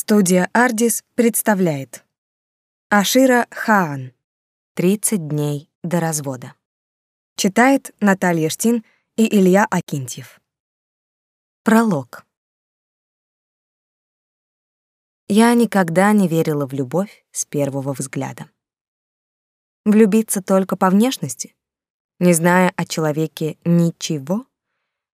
Студия «Ардис» представляет Ашира Хаан «30 дней до развода». Читает Наталья Штин и Илья Акинтьев. Пролог. Я никогда не верила в любовь с первого взгляда. Влюбиться только по внешности, не зная о человеке ничего,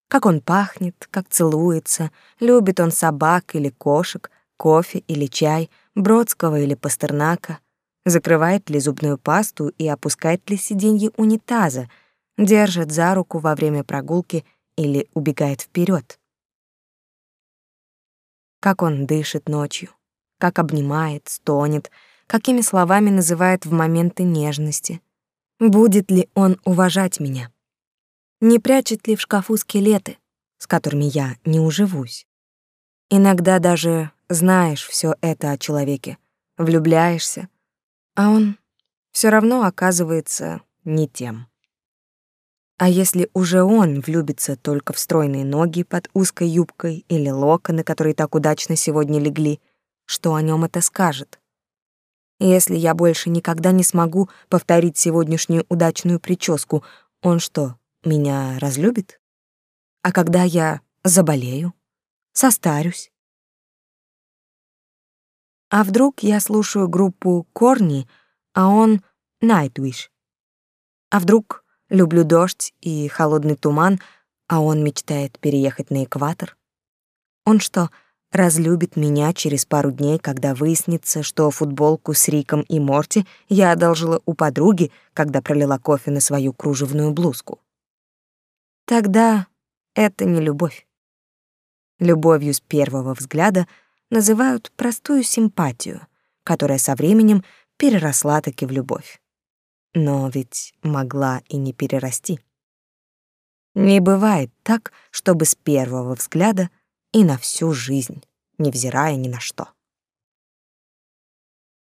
как он пахнет, как целуется, любит он собак или кошек, кофе или чай, Бродского или Пастернака, закрывает ли зубную пасту и опускает ли сиденье унитаза, держит за руку во время прогулки или убегает вперед. Как он дышит ночью, как обнимает, стонет, какими словами называет в моменты нежности. Будет ли он уважать меня? Не прячет ли в шкафу скелеты, с которыми я не уживусь? Иногда даже знаешь все это о человеке, влюбляешься, а он все равно оказывается не тем. А если уже он влюбится только в стройные ноги под узкой юбкой или локоны, которые так удачно сегодня легли, что о нем это скажет? Если я больше никогда не смогу повторить сегодняшнюю удачную прическу, он что, меня разлюбит? А когда я заболею, состарюсь, а вдруг я слушаю группу Корни, а он Nightwish? А вдруг люблю дождь и холодный туман, а он мечтает переехать на экватор? Он что, разлюбит меня через пару дней, когда выяснится, что футболку с Риком и Морти я одолжила у подруги, когда пролила кофе на свою кружевную блузку? Тогда это не любовь. Любовью с первого взгляда — называют простую симпатию, которая со временем переросла таки в любовь. Но ведь могла и не перерасти. Не бывает так, чтобы с первого взгляда и на всю жизнь, невзирая ни на что.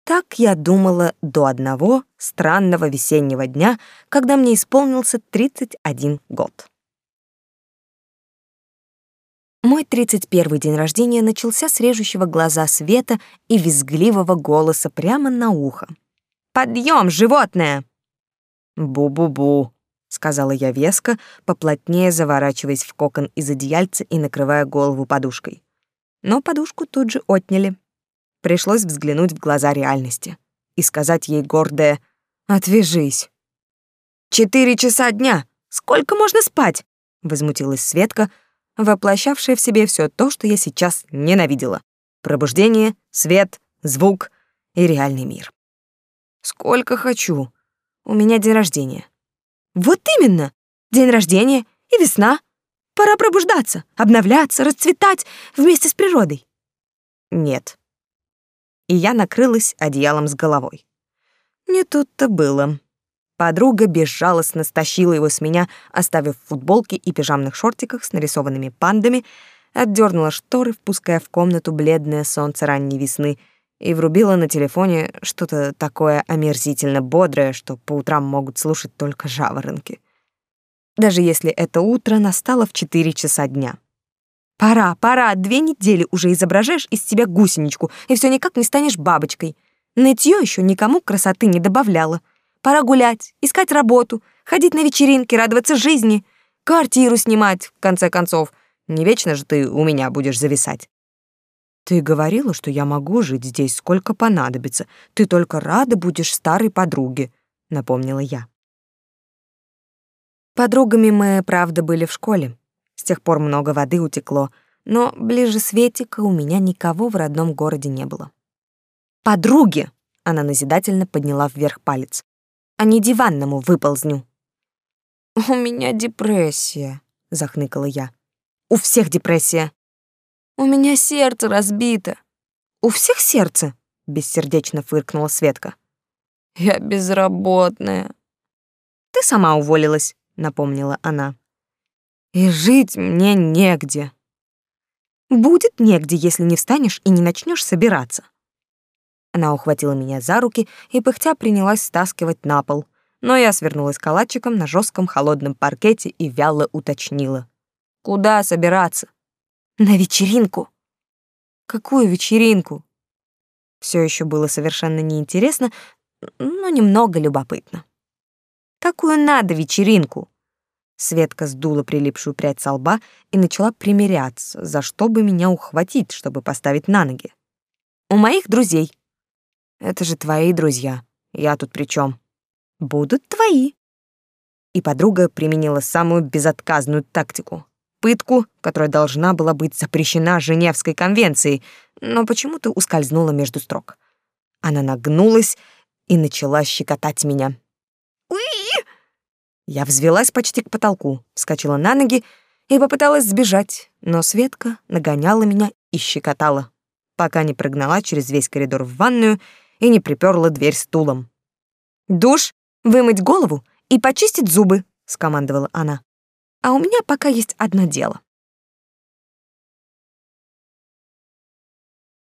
Так я думала до одного странного весеннего дня, когда мне исполнился 31 год. Мой 31 день рождения начался с режущего глаза света и визгливого голоса прямо на ухо. «Подъем, животное!» «Бу-бу-бу», — сказала я веско, поплотнее заворачиваясь в кокон из одеяльца и накрывая голову подушкой. Но подушку тут же отняли. Пришлось взглянуть в глаза реальности и сказать ей гордое «Отвяжись». «Четыре часа дня! Сколько можно спать?» — возмутилась Светка, — воплощавшая в себе все то, что я сейчас ненавидела. Пробуждение, свет, звук и реальный мир. Сколько хочу. У меня день рождения. Вот именно. День рождения и весна. Пора пробуждаться, обновляться, расцветать вместе с природой. Нет. И я накрылась одеялом с головой. Не тут-то было. Подруга безжалостно стащила его с меня, оставив в футболке и пижамных шортиках с нарисованными пандами, отдернула шторы, впуская в комнату бледное солнце ранней весны, и врубила на телефоне что-то такое омерзительно бодрое, что по утрам могут слушать только жаворонки. Даже если это утро настало в четыре часа дня. Пора, пора, две недели уже изображаешь из себя гусеничку, и все никак не станешь бабочкой. Нытье еще никому красоты не добавляло. Пора гулять, искать работу, ходить на вечеринки, радоваться жизни, квартиру снимать, в конце концов. Не вечно же ты у меня будешь зависать. Ты говорила, что я могу жить здесь сколько понадобится. Ты только рада будешь старой подруге, напомнила я. Подругами мы, правда, были в школе. С тех пор много воды утекло, но ближе Светика у меня никого в родном городе не было. Подруги, она назидательно подняла вверх палец а не диванному выползню. «У меня депрессия», — захныкала я. «У всех депрессия». «У меня сердце разбито». «У всех сердце?» — бессердечно фыркнула Светка. «Я безработная». «Ты сама уволилась», — напомнила она. «И жить мне негде». «Будет негде, если не встанешь и не начнешь собираться». Она ухватила меня за руки и пыхтя принялась стаскивать на пол. Но я свернулась калачиком на жестком холодном паркете и вяло уточнила. «Куда собираться?» «На вечеринку». «Какую вечеринку?» Все еще было совершенно неинтересно, но немного любопытно. Какую надо вечеринку? Светка сдула прилипшую прядь со лба и начала примиряться, за что бы меня ухватить, чтобы поставить на ноги. У моих друзей. Это же твои друзья. Я тут при чем? Будут твои. И подруга применила самую безотказную тактику пытку, которая должна была быть запрещена Женевской конвенцией, но почему-то ускользнула между строк. Она нагнулась и начала щекотать меня. «Уи!» Я взвелась почти к потолку, вскочила на ноги и попыталась сбежать, но Светка нагоняла меня и щекотала, пока не прогнала через весь коридор в ванную и не приперла дверь стулом. «Душ, вымыть голову и почистить зубы», — скомандовала она. А у меня пока есть одно дело.